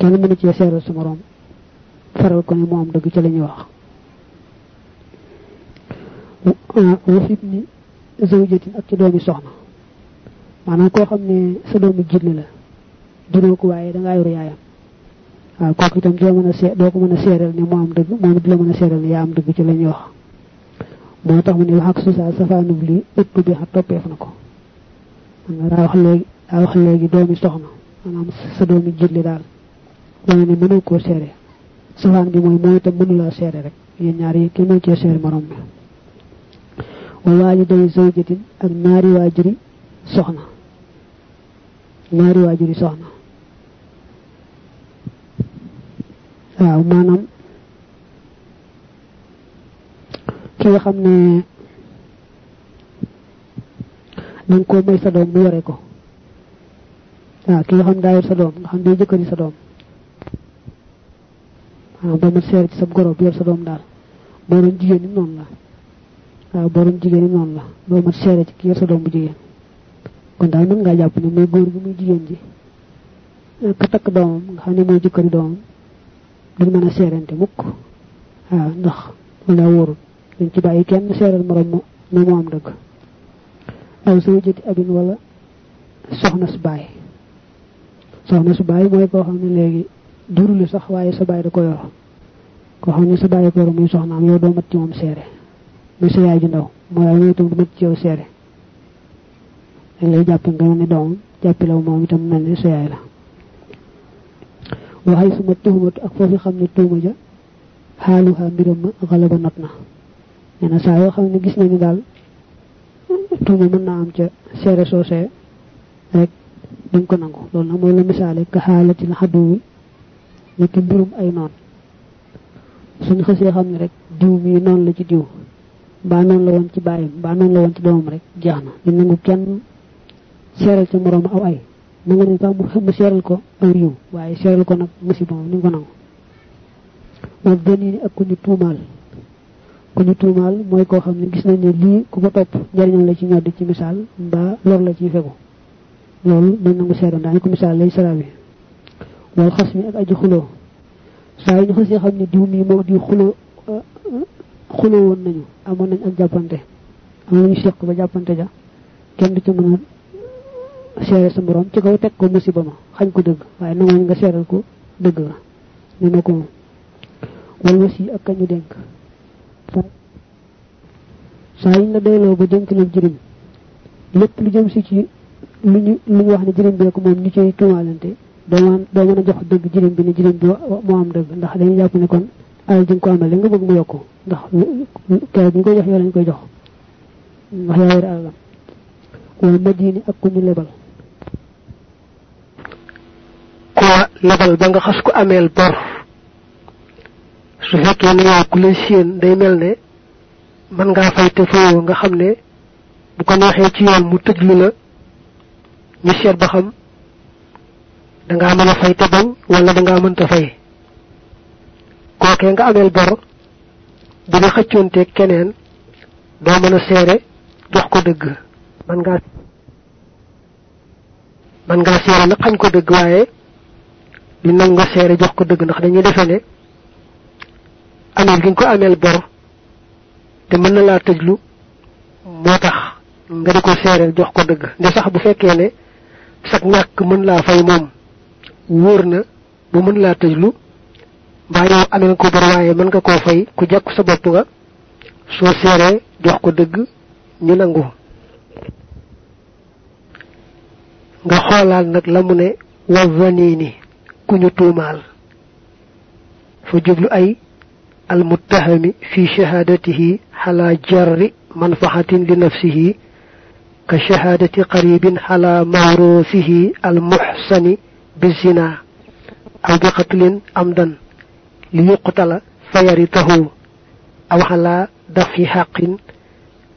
kenn mënu ci seeral sa morom faral ko ni mo am dëgg ci lañuy wax. Wafit ni zawjatin ak ci doomi soxna. Maanaam koo xam ne sa doomi jilli la. Juróo ko waaye da ngaa yor yaayam. Waaw kooku itam doo mën a see doo ko mën a seeral ni moo am dëgg moom it la mën a seeral ni am dëgg ci lañuy wax. Moo tax mu ne wax ak su saa safaanub li ëpp bi xa toppeef na ko. Man daa wax léegi daa wax léegi doomi soxna. Maanaam sa doomi jilli daal dañu ni mënu ko séré sawan bi moy moy tam mënu la séré rek yeen ñaar yi ki mënu ci séré morom bi wa waliday zawjatin ak ñaari wajuri soxna ñaari wajuri soxna waaw manam ki nga xamne dang ko may sa doom mu yoré ko waaw ki nga xam daayir sa doom nga xam day jëkëri sa doom ba ma seer ci sa goro bi yor sa doom daal. Boo doon jigéen ni noonu la. Waaw boo doon jigéen ni noonu la. Boo ma seere ci yor sa doom bu jigéen. Kon daal mën ngaa jàpp ne muy góor gi muy jigéen ji. Ka takk doomam nga xam ne mooy jëkkëri doomam duñ mën a seerante mukk. Waaw ndax wala wóorul. Dañ ci bàyyi kenn seeral morom mo ne moo am dëgg. Aw soo jëti abin wala soxna su baay. Soxna su baay mooy koo xam ne léegi durul sax waaye sa baay da ko yor ko xam ne sa baay ko yor muy soxnaam yow doo mat ci moom seere. Muy sa yaay ju ndaw mooy waaye mooy itam du mat ci yow seere. Dañ lay jàppe nga ne doom jàppi law moom itam mel ne sa yaay la. Waxay suma tuhumatu ak foofu xam ne tuuma ja, xaaluha mbiram ma xalaba not na. Nee na saa yoo xam ne gis nañu daal, tuuma mën naa am ca seere soosee, rek dañ ko nangu. Loolu nag mooy la misaale ka xaalatil xaddu wi nekk mbirum ay noon. Suñu xësee xam ne rek diw mi noonu la ci diw mbaa noonu la woon ci bàyyam mbaa noonu la woon ci doomam rek jeex na. Di nangu kenn seeral ca moroom aw ay. Na nga ne sax mu seeral ko aw yiw waaye seeral ko nag musiba moom ni ko nangu. Moom benn ni ak ku ñu tuumaal. Ku ñu tuumaal mooy koo xam ne gis nañ ne lii ku ko topp njariñam la ci ñoddi ci misaal mbaa lor la ciy fegu. Loolu dañ nangu seeram daañu ko misaal lay sara bi wal xas mi ak aji xuloo saa yi ñu xasee xam ne diw mii moo di xuloo xuloo woon nañu amoon nañ ak jàppante am nañu seq ba jàppante ja. Kenn ci mën a sa morom ci kaw teg ko musiba ma xañ ko dëgg waaye nanguñ nga seeral ko dëgg la ni ma ko wal wasi ak kañu dénk saa yi la doyloo ba dénk leen jëriñ lépp lu jëm si ci lu ñu ñu wax ne jëriñ bee ko moom ñu ciy tuumaalante doo mën doo mën a jox dëgg jëriñ bi ne jëriñ bi moo am dëgg. Ndax kon alal ji nga ko amal nga bëgg mu yokku ndax kay bi koy jox yow lañ koy jox. Ndax yaa wala madini ak ku ñu lebal. Lebal ba nga ko bor. Su fekkee ne yow ku lay séen day mel ne ngaa fay te nga xam bu ko ci yoon mu la ñu ba xam da ngaa mën a fay te bañ wala da ngaa mënta fay. Kookee nga ameel bor bi nga xëccoonte keneen doo mën a seere jox ko dëgg. Man ngaa man ngaa seere nag xañ ko dëgg waaye di nag nga seere jox ko dëgg ndax dañuy defe ne ameel gi nga ko ameel bor te mën na laa tëjlu moo tax nga di ko seereel jox ko dëgg. Nde sax bu fekkee ne sag ñàkk mën laa fay moom wóor na bu mën laa tëjlu mbaa yow amee ko bor waaye mën nga koo fay ku jàkku sa bopp nga soo seeree jox ko dëgg ñu nangu nga xoolaal nag la mu ne wa zanini ku ñu tuumaal fa jublu ay المتهم في شهادته على جر منفعة لنفسه كشهادة قريب على موروثه المحسن بالزنا أو بقتل أمدا ليقتل فيرثه أو على دفع حق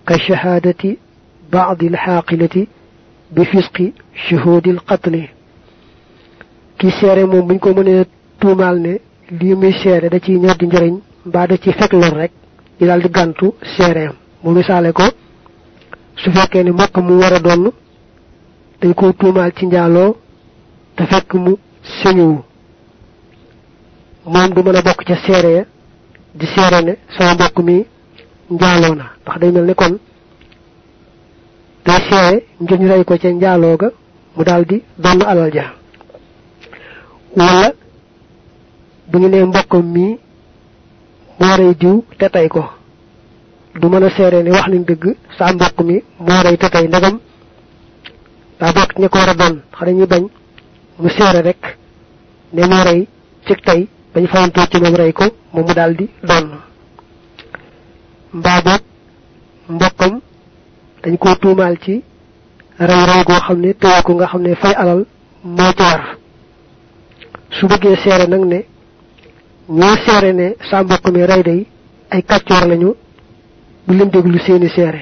كشهادة بعض الحاقلة بفسق شهود القتل كي سيري موم بنكو من تومال ne li muy séré da ci ñoddi njariñ mbaa da ci fekk lor rek di daal di gàntu seereem mu misaale ko su fekkee ni mbokk mu war a donn dañ ko tuumaal ci njaaloo te fekk mu sëñuwu moom du mën a bokk ca seere ya di seere ne sama mbokk mi njaaloo na ndax day mel ni kon day seere ngir ñu rey ko ca njaaloo ga mu daal di donn alal ja. Wala bu ñu nee mbokkam mi moo rey diw te tey ko. Du mën a seere ne wax nañ dëgg sa mbokk mi moo rey te tey ndegam daa bokk ña ko war a doon xa dañuy bañ mu seere rek ne moo rey ci tey bañ fawantoo ci moom rey ko moom mu daal di doon. Mbaa boog mbokkam dañ koo tuumaal ci rey rey goo xam ne tëye ko nga xam ne fay alal moo ci war. Su bëggee seere nag ne ñoo seere ne sa mbokk mi rey day ay kàccoor lañu bu leen déglu seeni seere.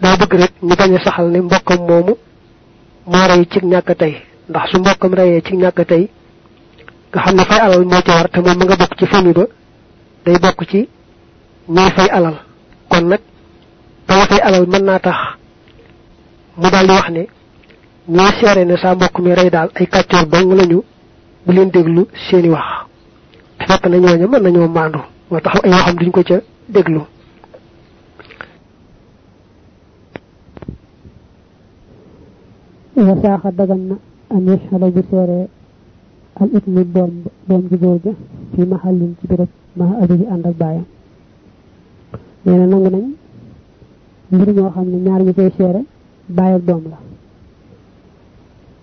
Daa bëgg rek ñu bañ a saxal ne mbokkam moomu moo rey ci ñàkk tey. ndax su mbokkam reyee ci ñàkk tey nga xam ne fay alal moo ci war te ma nga bokk ci famille ba day bokk ci ñooy fay alal. kon nag ba fay alal mën naa tax mu daal di wax ne ñoo seere ne sa mbokk mi rey daal ay kàccoor dong lañu bu leen déglu seeni wax. fekk na ñooña mën nañoo maandu. moo tax ay waxam duñ ko ca déglu nangu nañ mbir ñoo xam ne ñaar ñu koy seere baay ak doom la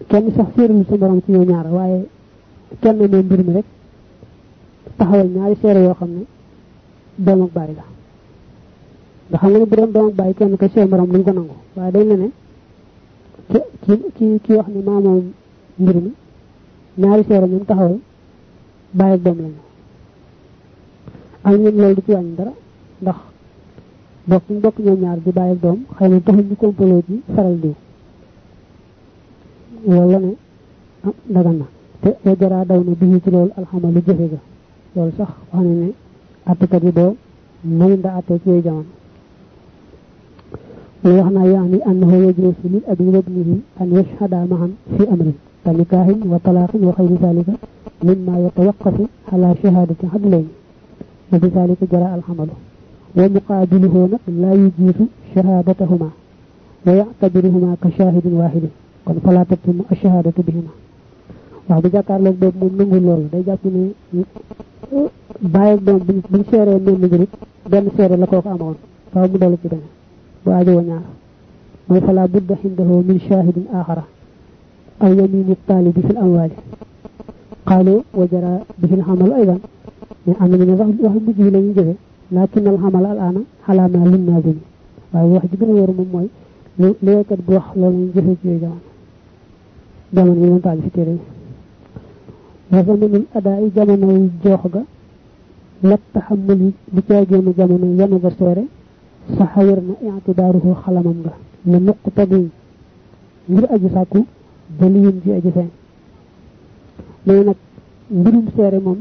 kenn sax séerul sa borom ci ñoo ñaar waaye kenn ne mbir mi rek taxawal ñaari seere yoo xam ne doom ak baay la nga xam nga ne bu doon doom ak baay kenn ko seer morom duñ ko nangu waaye dañ ne ne ki ki ki wax ni maa moom mbir mi ñaari seere ñoom taxawal baay ak doom lañu. Am ñun loolu du ci wàññi dara ndax bokk ñu bokk ñaar di baay ak doom xëy na taxul ñu kompaloo ji faral diw wala ne ah na. Te wa jaraa daw na bii ci loolu alxamalu jëfe ga. Loolu sax wax ne ne attekat nda ci jamono ويعنى يعني أنه يجوز للأب وابنه أن يشهدا معا في أمر كنكاح وطلاق وغير ذلك مما يتوقف على شهادة عدلين وبذلك جرى الحمل ومقابله لا يجوز شهادتهما ويعتبرهما كشاهد واحد kon fala tatum ashahadatu bihima wax bu jakarlok bob mom nangu lol day japp ni baye dom buñ séré mel ni rek ben séré la ko amone faaw mu dalu ci dana وادو نار وفلا بد عنده من شاهد آخر. أو يمين الطالب في الأموال. قالوا وجرى به الحمل أيضا. يعني من الرحب واحد بجيه لن يجري. لكن الحمل الآن على ما لنا بني واحد بن غير مموي لو يكاد بوح لن يجري جيه جوان. جمان من طالب تيري. وزمن الأداء جمان الجوخ لا تحمل بتاجي من جمان ينظر سوري saxa na itibaaruhu xalamam nga la muqtadi ngir aji sàkku daliin ji aji feeñ léegi nag mbirum seere moom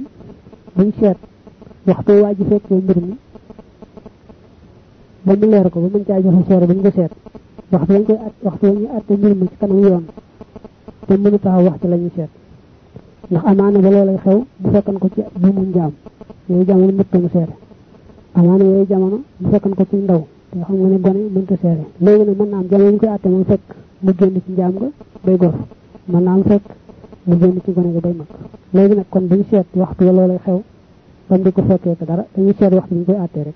buñ seet waxtu waa ji fekkee mbir mi ba mu leer ko ba mën caa joxe seere ba ñu ko seet. Waxtu koy at waxtu la ñuy atte mbir ci kanam yoon. Te mënu taxaw waxtu la ñuy seet. Ndax amaana ba loolay xew bu fekkan ko ci bu mu njaam. Yooyu jamono mëtta mu seere amaana yooyu jamono bu fekkan ko ci ndaw te xam nga ne gone mënta seere léegi nag mën naa am jamono ñu koy atte moom fekk mu génn ci njaam ga bay gor mën naa am fekk mu génn ci gone ga bay mag léegi nag kon duñ seet waxtu ba loolay xew bam di ko fekkee ko dara dañuy seet waxtu ñu koy attee rek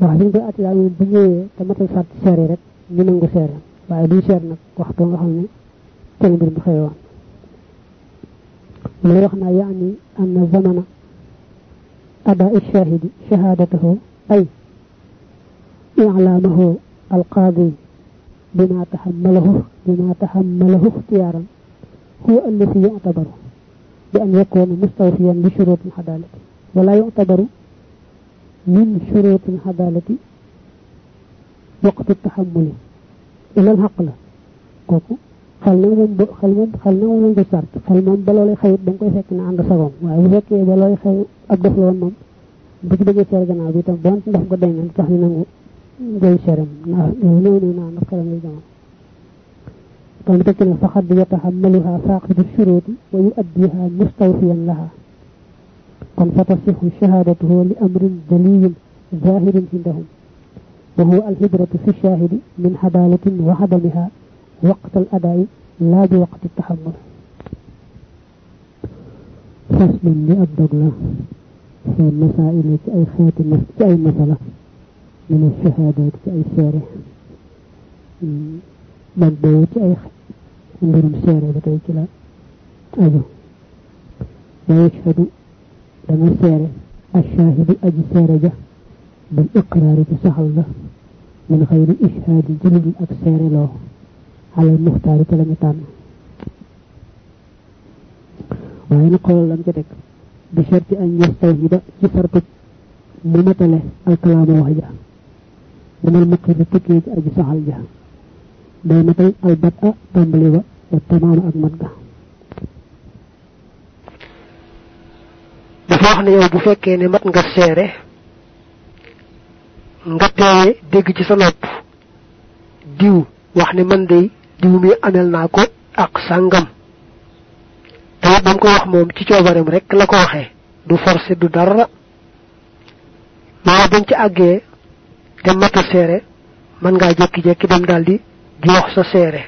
wax ñu koy attee daal moom bu ñëwee te matal sart seere rek ñu nangu seere waaye duñ seet nag waxtu nga xam ne kenn mbir mi xëy woon mu lay wax naa yaani anna zamana ada shahidi أداء الشاهد شهادته أي إعلامه القاضي بما تحمله بما تحمله اختيارا. هو الذي يعتبر بأن يكون مستوفيا لشروط العدالة ولا يعتبر من شروط العدالة وقت التحمل. إلى العقل xel na moom xel moom xel na moom lañ ko sart xel moom ba loolay xewit da nga koy fekk ne ànd sagoom waaye bu fekkee ba looy xew ak def la woon moom bu ci bëggee seere gannaaw bi itam bon daf ko deñ tax ñu nangu ngay seere naa néew néew naa ndax xelam lay jamono kon tekk na faqad yatahammaluha faqidu shuruti wa yuaddiha mustawfiyan laha kon fatasihu shahadatuhu li amrin daliyin zahirin indahum وهو الهجرة في الشاهد من حبالة وعدمها وقت الأداء لا بوقت التحمل. فصل لأبدغ في المسائل كأي خاتمة كأي مسألة من الشهادات كأي سارة من بيت أي مبرم سارة بتيكلا أجو ويشهد لما سارة الشاهد أجي سارة بالإقرار بسحل من غير إشهاد جلد الأكسار له. Xalal muxtaari ci lañu tànn waaye na xoolal lam ca teg bi sharti an yastawhida ci sartu mu matale alkalaama wax ja minal muqiri tukkee ci aji saxal ja day matal albat a tàmbali ba wa tamaama ak mat ga dafa wax ne yow bu fekkee ne mat nga seere nga teewe dégg ci sa nopp diw wax ne man day diw mi amel naa ko ak sàngam te ba mu ko wax moom ci coobareem rek la ko waxee. Du forcé du dara. Loolu bañ ci àggee te mata seere man ngaa jekki-jekki dem daldi di wax sa seere.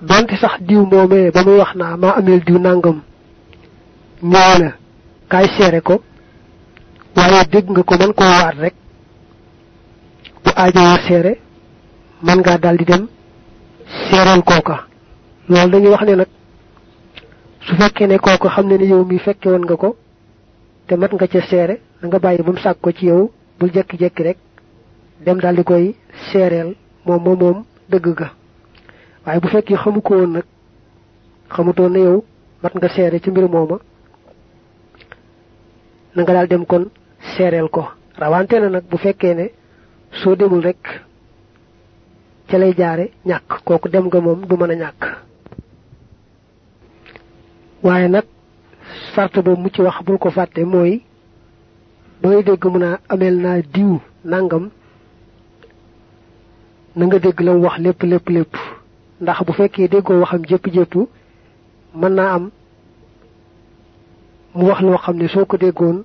Donte sax diw moomee ba muy wax naa maa ameel diw nangam. Ñëw la kaay seere ko. Waaye dégg nga ko man koo waat rek. Bu aajowoo seere man ngaa daldi dem seereel kooka. Loolu dañuy wax ne nag su fekkee ne kooka xam ne ne yow mi fekke woon nga ko te mat nga ca seere da nga bàyyi ba mu sàkk ko ci yow bul jekki-jekki rek dem daldi koy seereel moom moom moom dëgg ga. Waaye bu fekkee xamu ko woon nag xamutoon ne yow mat nga seere ci mbir mooma na nga daal dem kon seereel ko. Rawante na nag bu fekkee ne soo demul rek ca lay jaare ñàkk. Kooku dem nga moom du mën a ñàkk. Waaye nag sart boobu mu ci wax bul ko fàtte mooy ba ngay dégg mun a ameel naa diw nangam na nga dégg la mu wax lépp lépp lépp. Ndax bu fekkee déggoo waxam mën naa am mu wax loo xam ne soo ko déggoon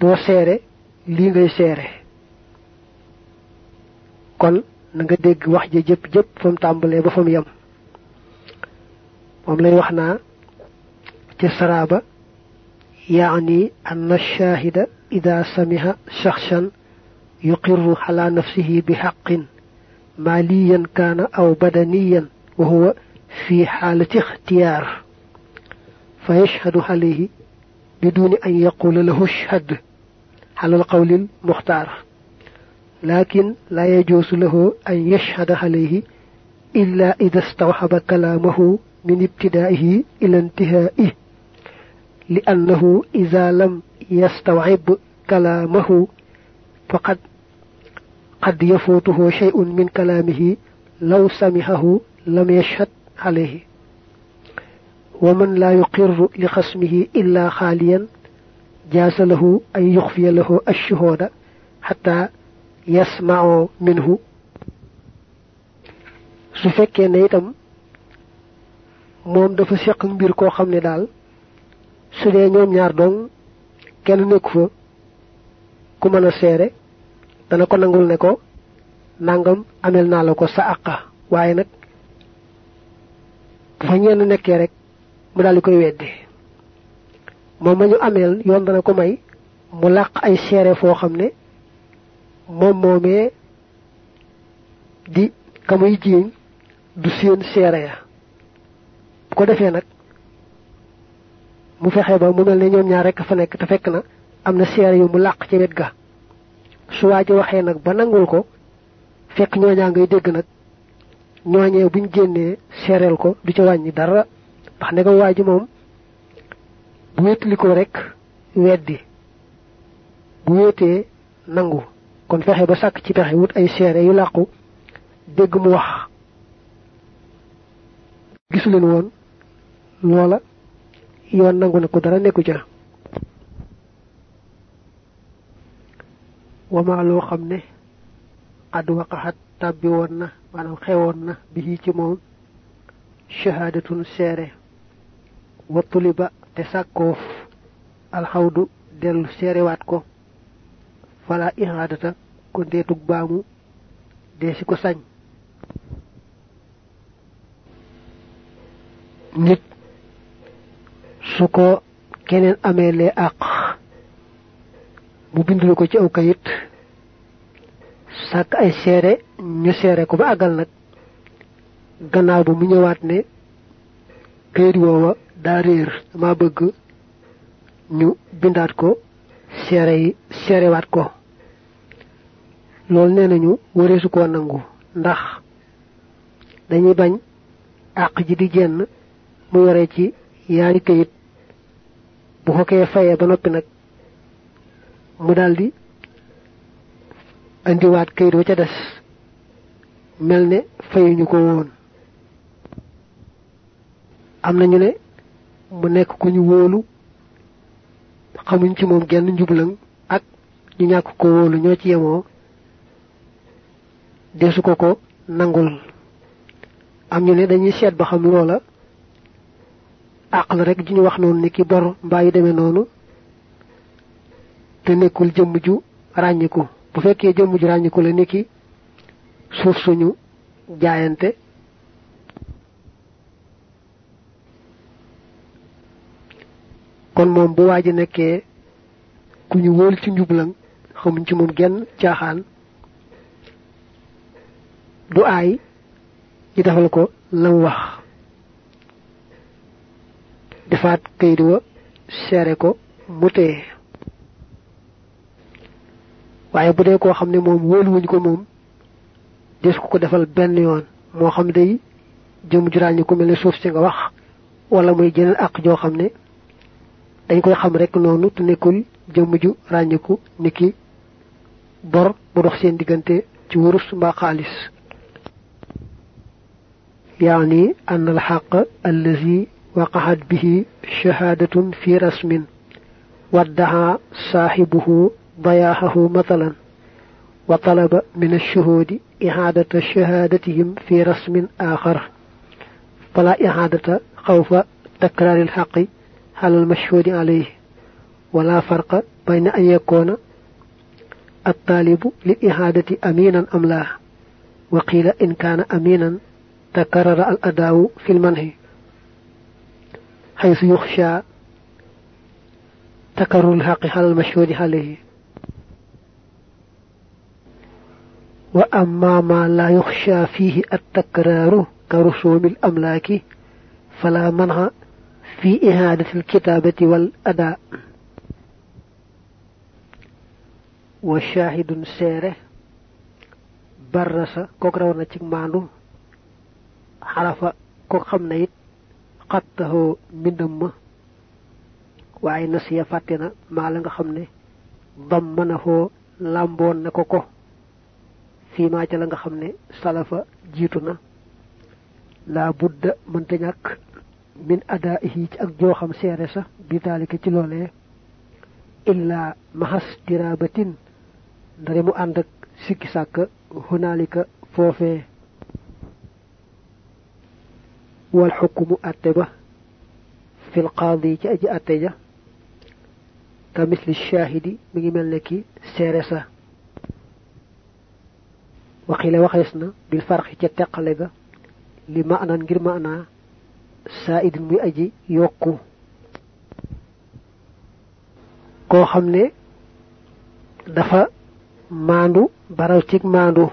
doo seere lii ngay seere. Kon na nga dégg wax ja jëpp jëpp fa mu tàmbalee ba fa mu yem moom lay wax naa ci saraaba anna shahida ida samiha shakhshan yuqirru ala nafsihi bi haqqin ماليا كان أو بدنيا وهو في حالة اختيار فيشهد عليه بدون أن يقول له اشهد على القول المختار لكن لا يجوز له أن يشهد عليه إلا إذا استوحب كلامه من ابتدائه إلى انتهائه لأنه إذا لم يستوعب كلامه فقد قد يفوته شيء من كلامه لو سمعه لم يشهد عليه. ومن لا يقر لخصمه إلا خاليا جاز له أن يخفي له الشهود حتى yasma'u minhu su fekkee ne itam moom dafa seq mbir koo xam ne daal su dee ñoom ñaar neko. kenn nekku fa ku mën a dana ko nangul ne ko nangam amel naa la ko sa àqa waaye nag fa ñenn nekkee rek mu daal koy weddi moom ma ñu yoon dana ko may mu ay seere foo moom moomee di ka muy jiiñ du seen seere ya. Bu ko defee nag mu fexe ba mu mel ne ñoom ñaar rekk fa nekk te fekk na am na seere yu mu làq ci wet ga. Su waa waxee nag ba nangul ko fekk ñooñaa ngay dégg nag ñooñee buñ génnee seereel ko du ca wàññi dara. Ndax ne ko waa ji moom bu wéetali ko rek weddi bu wéetee nangu. Kon fexe ba sàkk ci pexe wut ay seere yu làqu dégg mu wax. Gisuleen woon loola yoon nangu ne ko dara nekku ca. Wama loo xam ne ad waqaxat tàbbi woon na maanaam xewoon na bi ci moom shahadatun seere. Wa tuliba te sàkkoof alxawdu dellu seerewaat ko fala ihaadata ko ndeetug baamu dee si ko sañ. Nit su ko keneen amee lee àq mu bindulu ko ci aw kayit sàkk ay seere ñu ko ba gannaaw mu ñëwaat ne kayit woowa daa réer dama bëgg ñu bindaat ko seere yi seerewaat ko. Loolu nee nañu wareesu koo nangu ndax dañuy bañ àq ji di jenn mu yore ci yaari kayit bu ko kee fayee ba noppi nag mu daldi andiwaat kayit ca ko woon. Am nañu ne mu nekk ku ñu xamuñ ci moom genn njublang ak ñu ñàkk ko wóolu ñoo ci yemoo. desu ko ko nangul. am ñu ne dañuy seet ba xam loola. àq la rek ju ñu wax noonu ni ki bor mbaa yu demee noonu. te nekkul jëmm ju ràññiku. bu fekkee jëmm ju ràññiku la ni ki suuf suñu jaayante kon moom bu waa ji nekkee ku ñu wóol ci njublang xamuñ ci moom genn caaxaan. Du aay ñu defal ko lam wax. Defaat kayit wa seere ko mu téye waaye bu dee koo xam ne moom wóoluwuñ ko moom des ko ko defal benn yoon moo xam day jëm ku mel suuf si nga wax wala muy jeneen àq joo xam ne dañ koy xam rek noonu te nekkul jëmm ju ràññiku niki bor bu dox seen diggante ci wurus mbaa xaalis. يعني أن الحق الذي وقعت به شهادة في رسم وادعى صاحبه ضياعه مثلا وطلب من الشهود إعادة شهادتهم في رسم آخر فلا إعادة خوف تكرار الحق على المشهود عليه. ولا فرق بين أن يكون الطالب للإعادة أمينا أم لا. وقيل إن كان أمينا تكرر الأداء في المنهي حيث يخشى تكرر الحق على المشهود عليه. وأما ما لا يخشى فيه التكرار كرسوم الأملاك فلا منع في إهانة الكتابة والأداء. وشاهد سيره برس كوكرا ونتيك مانو حرف كوكام نيت قطه من دم. وعي نسي فاتنا. ما لنغ خمني ضمنه لامبون نكوكو. في جلنغ خمني. سلفا جيتنا. لا بد من تنك min adaihi ci ak joxam séré sa bi ci illa mahas tirabatin ndare mu and ak sikki sak hunalika fofé wal hukmu atba fi al qadi ci aji atja ka misli shahidi mi ngi melne ki séré sa. Waxila waxesna bil farqi ga li ngir ma'na sa'id muy aji yokku. Ko dafa mandu baraw ci mandu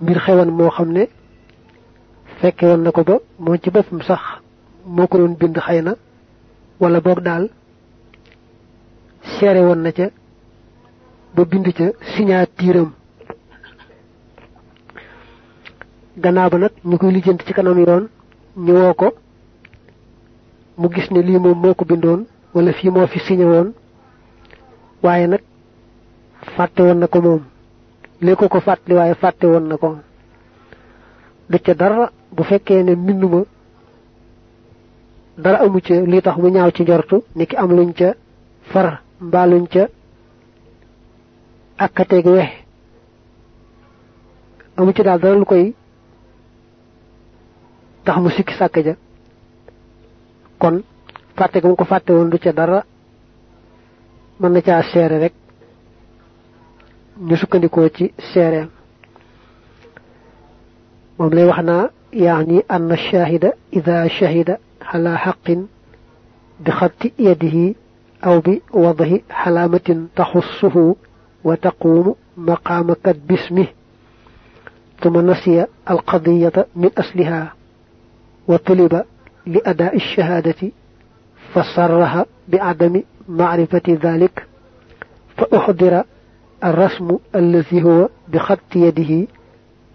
mbir xewan mo xamne fekke won nako ba mo ci bëfum sax moko doon dal séré won na ca ba bind ca signaturam gannaaw ba nag ñu koy lijjanti ci kanam yoon ñu woo ko. Mu gis ne lii moom moo ko bindoon wala fii moo fi signé woon. Waaye nag fàtte woon na ko moom. Léegi ko ko fàttali waaye fàtte woon na ko. Du ca dara bu fekkee ne mbind ma dara amu ca li tax mu ñaaw ci njortu ni ki am luñ ca far mbaa luñ ca akkateeg wex amu daal dara lu koy tax mu sikki sàkk ja kon fàtte ga mu ko fàtte woon du ca dara mën na caa seere rek ñu sukkandikoo ci seereem moom lay wax naa ida shahida ala xaqin bi xatti yadihi aw bi wadahi xalaamatin taxussuhu wa taquumu maqaama kat bismi ثم نسي القضية من أصلها وطلب لأداء الشهادة فصرها بعدم معرفة ذلك فأحضر الرسم الذي هو بخط يده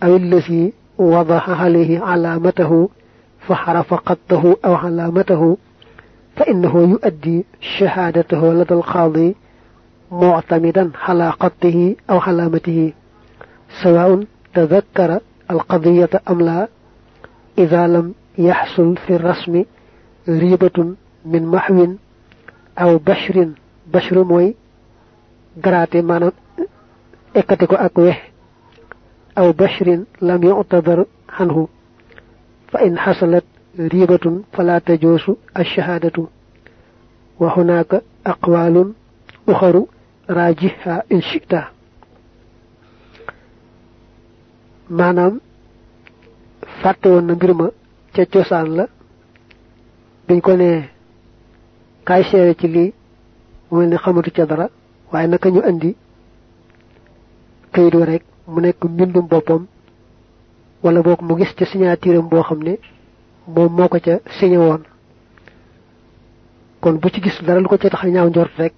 أو الذي وضع عليه علامته فحرف خطه أو علامته فإنه يؤدي شهادته لدى القاضي معتمدا على خطه أو علامته سواء تذكر القضية أم لا. إذا لم يحصل في الرسم ريبة من محو أو بشر بشر موي غراتي مانا إكتكو أكوه أو بشر لم يعتبر عنه. فإن حصلت ريبة فلا تجوز الشهادة. وهناك أقوال أخرى راجحة إن شئت مانا فاتو نغرمه ca cosaan la biñ ko ne kaay seere ci ne xamatu ca dara waaye naka ñu andi kayit wa rek mu nekk mbindum boppam wala boog mu gis ca signature boo xam ne moom moo ko ca signé woon kon bu ci gis dara lu ko ca tax ñaaw njort rek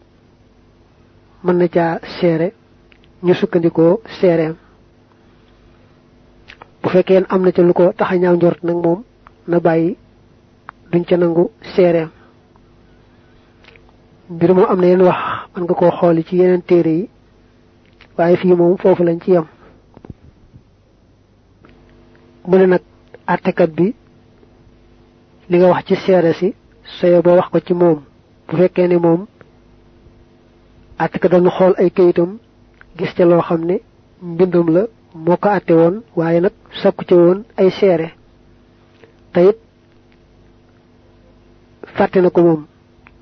mën na caa seere ñu sukkandikoo seereem bu am na lu ko ñaaw njort nag moom na bàyyi duñ ca nangu seereem mbir moom am na yenn wax man nga koo xooli ci yeneen téere yi waaye fii moom foofu lañ ci yam mu ne nag bi li nga wax ci si soyo boo wax ko ci moom. Bu fekkee ne moom àttekat doon xool ay kayitam gis ca loo xam ne mbindum la moo ko àtte woon waaye nag sakku ca woon ay te it fàtte na ko moom.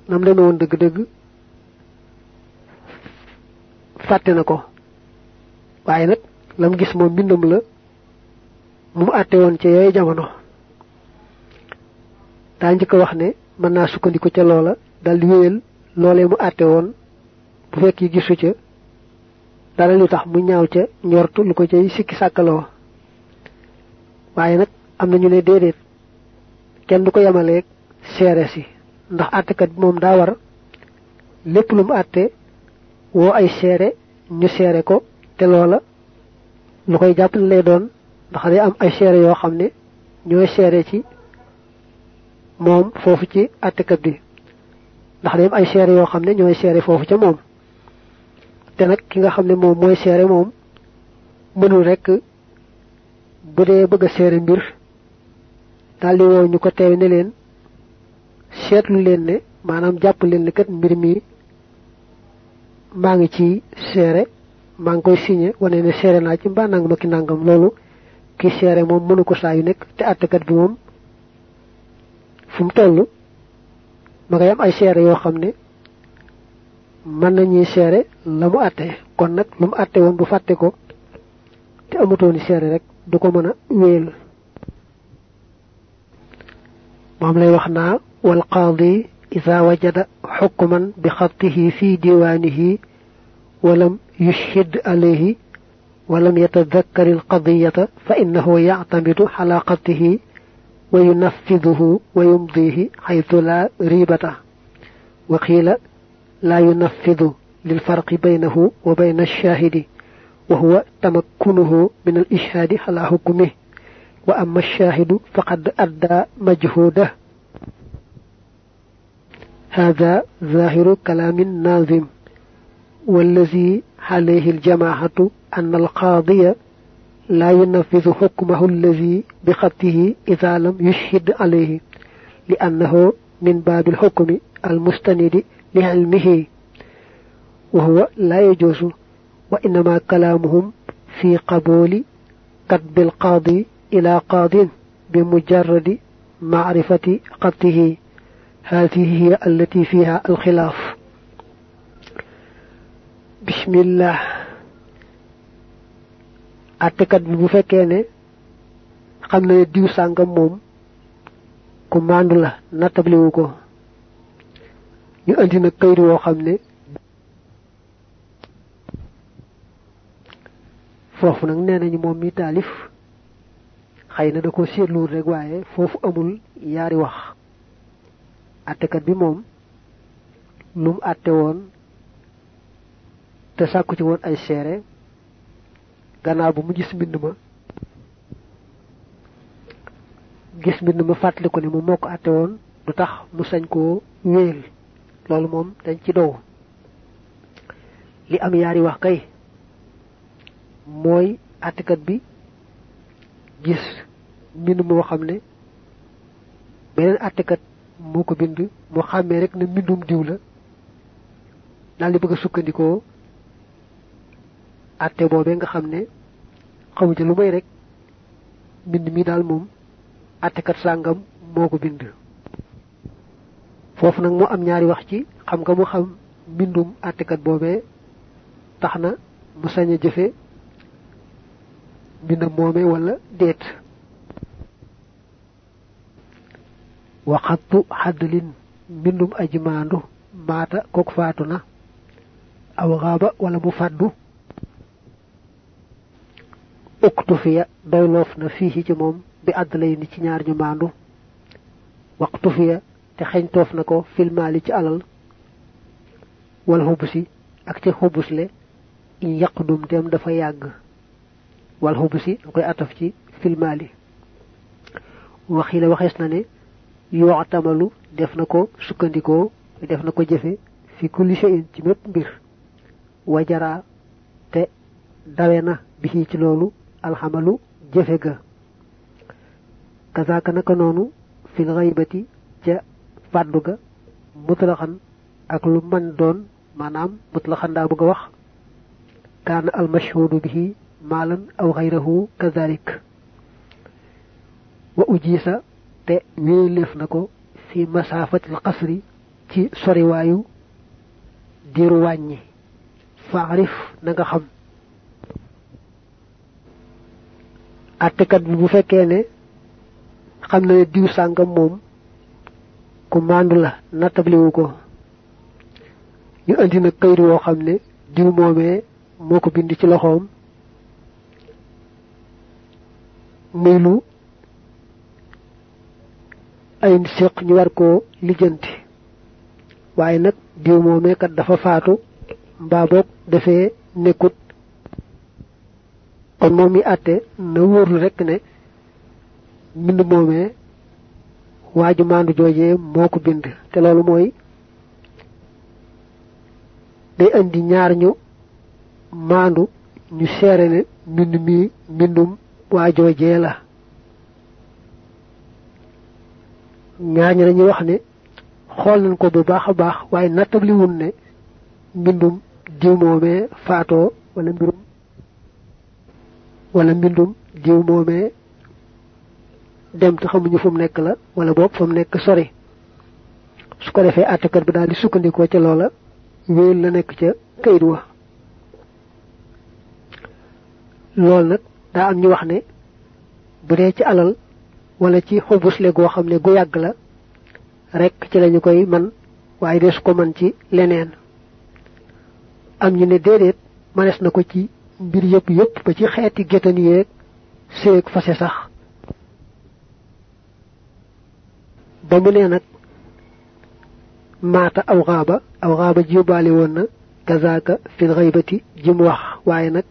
Nam deme woon dëgg-dëgg fàtte na ko. Waaye nag lam gis moom mbindam la mu àtte woon ca yooyu jamono. Daa njëkk wax ne mën naa sukkandiku ca loola dal di wéyal loolee mu àtte woon. Bu fekk yi gisu ca dara lu tax mu ñaaw ca ñortu lu ko cay sikki sàkkaloo. Waaye nag am na ñu ne déedéet kenn du ko yemaleeg seere si. Ndax àttekat bi moom daa war lépp lu mu àtte woo ay seere ñu seere ko te loola lu koy jàppale lay doon. Ndax day am ay seere yoo xam ne ñooy ci moom foofu ci àttekat bi. Ndax day am ay seere yoo xam ne ñooy seere foofu ca moom. Nag ki nga xam ne moom mooy seere moom rek bu dee bëgg a mbir daldi woo ñu ko teew ne leen seetlu leen ne maanaam jàpp leen ne kat mbir mi maa ngi ci seere maa ngi koy signé wane ne seere naa ci mbaa nangam ak nangam. Loolu ki seere moom mënu ko saa yu nekk te àttekat bi moom fu mu toll ma ngay am ay seere yoo xam ne mën nañuy seere la mu àtte. Kon nag lu mu àtte woon bu fàtte ko te amutooni seere rek du ko mën a wéyal moom lay wax ida wajada xukman bi xattihi fi diwaanihi walam yushhid alayhi ولم يتذكر القضية فإنه يعتمد على خطه وينفذه ويمضيه حيث لا ريبة وقيل لا ينفذ للفرق بينه وبين الشاهد وهو تمكنه من الإشهاد على حكمه وأما الشاهد فقد أدى مجهوده. هذا ظاهر كلام الناظم والذي عليه الجماعة أن القاضي لا ينفذ حكمه الذي بخطه إذا لم يشهد عليه لأنه من باب الحكم المستند لعلمه وهو لا يجوز وإنما كلامهم في قبول كتب القاضي إلى قاض بمجرد معرفة قطه هذه هي التي فيها الخلاف. بسم الله. أتكاد بفكينة خمنا يديو سانغم موم كمان الله نتبلوكو ñu andi nag këyri woo xam ne xëy na da ko seetluwul rek waaye foofu amul yaari wax. Attekat bi moom lum atte woon te sàkku ci woon ay seere gannaaw bu mu gis mbind ma gis mbind ma fàttali ne mu moo ko atte woon du tax mu sañ koo wéel loolu moom dañ ci dow li am yaari wax kay mooy attekat bi gis mbind moo xam ne beneen attekat moo ko bind mu xàmmee rek ne mbindum diw la daal di bëgg a sukkandikoo atte boobee nga xam ne xamu ca lu may rek mbind mi daal moom attekat sàngam moo ko bind. foofu nag moo am ñaari wax ci xam nga mu xam mbindum attekat boobee tax na mu sañ a jëfe mbindam wala déet وقط حدل منهم أجمان مات كوكفاتنا أو غاب ولا مفد اكتفي دولوفنا فيه جموم بأدلين تنار جمانو واكتفي تخين توفنكو في المال تعلل والهبسي أكتر هبس لي إن يقدم دم دفاياق والهبسي نقول اتفتي في المال وخيل وخيسنا yoo tamalu def na ko sukkandikoo def na ko jëfe fi kulli shay'in ci mépp mbir wajara te dawe na bi ci loolu alxamalu jëfe ga kazaaka naka noonu fil xaybati ca fàddu ga mutlaxan ak lu mën doon maanaam mutlaxan daa bëgg a wax kaana almashhudu bihi maalan aw xayrahu kazalik wa ujiisa te wéeleef na ko fi masaafatil qasri ci soriwaayu diiru wàññi. Faarif na nga xam. Attekat bi bu fekkee ne xam na ne diw sàngam moom ku mandu la nattabliwu ko. Ñu andi na kayit woo xam ne diw moomee moo ko bind ci loxoom. Muy lu ay séq ñu war koo lijjanti. Waaye nag diw moomee kat dafa faatu mbaa boog dafee nekkut. Kon moom mi àtte na wóorlu rekk ne mbind moomee waaju maandu joojee moo ko bind. Te loolu mooy day andi ñaar ñu maandu ñu seere ne mbind mi mbindum waa joojee la ñaar ñi dañuy wax ne xool nañ ko bu baax a baax waaye nattabli wun ne mbindum diw moomee faatoo wala mbirum wala mbindum diw moomee dem te xamuñu fu mu nekk la wala boog fa mu nekk sori. Su ko defee àttekat bi daal di sukkandikoo ca loola wéyul la nekk ca kayit wa. Loolu nag daa am ñu wax ne bu dee ci alal wala ci xubusle goo xam ne gu yàgg la rekk ci lañu koy man waaye des ko man ci leneen. Am ñu ne déedéet manes na ko ci mbir yëpp yëpp ba ci xeeti géttan yeeg séeg fase sax. Ba mu nee nag maata aw xaaba aw xaaba jibaale woon na fil xaybati ji mu wax waaye nag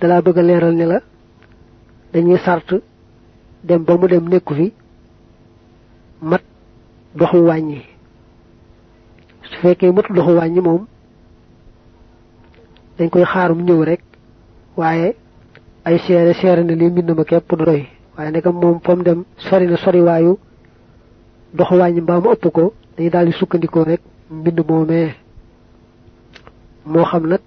dalaa bëgg leeral ne la dañuy sart dem ba mu dem nekku fi mat doxu wàññi. Su fekkee matu doxu wàññi moom dañ koy xaarum ñëw rek waaye ay seere seere ne li mbind ma képp doy. Waaye nekam moom fa mu dem sori na sori waayu doxu wàññi mbaa mu ëpp ko dañuy daal di sukkandikoo rek mbind moomee. Moo xam nag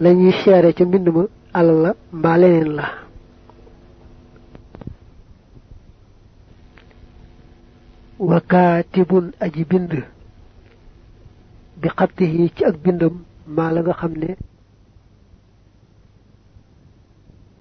lañuy seere ca mbind ma alal la mbaa leneen la wa kaatibun aji bind bi xattihi ci ak bindam maa la nga xam ne